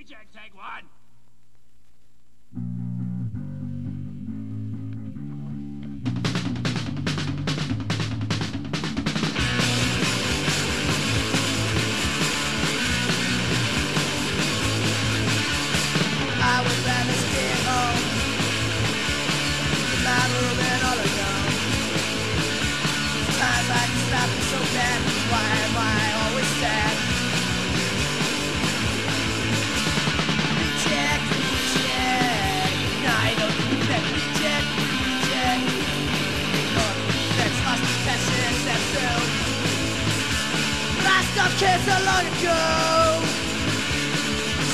Reject, take one. I would rather stay home. My room and all alone. Can stop so bad. Why am I But I stopped caring so long ago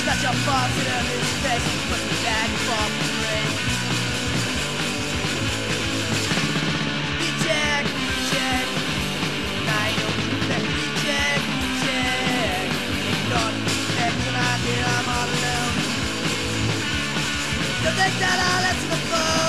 Such a false in his face Must be bad for free Reject, reject I don't that reject, reject Ignore the defects and I hear I'm all alone Don't think that I'll answer the phone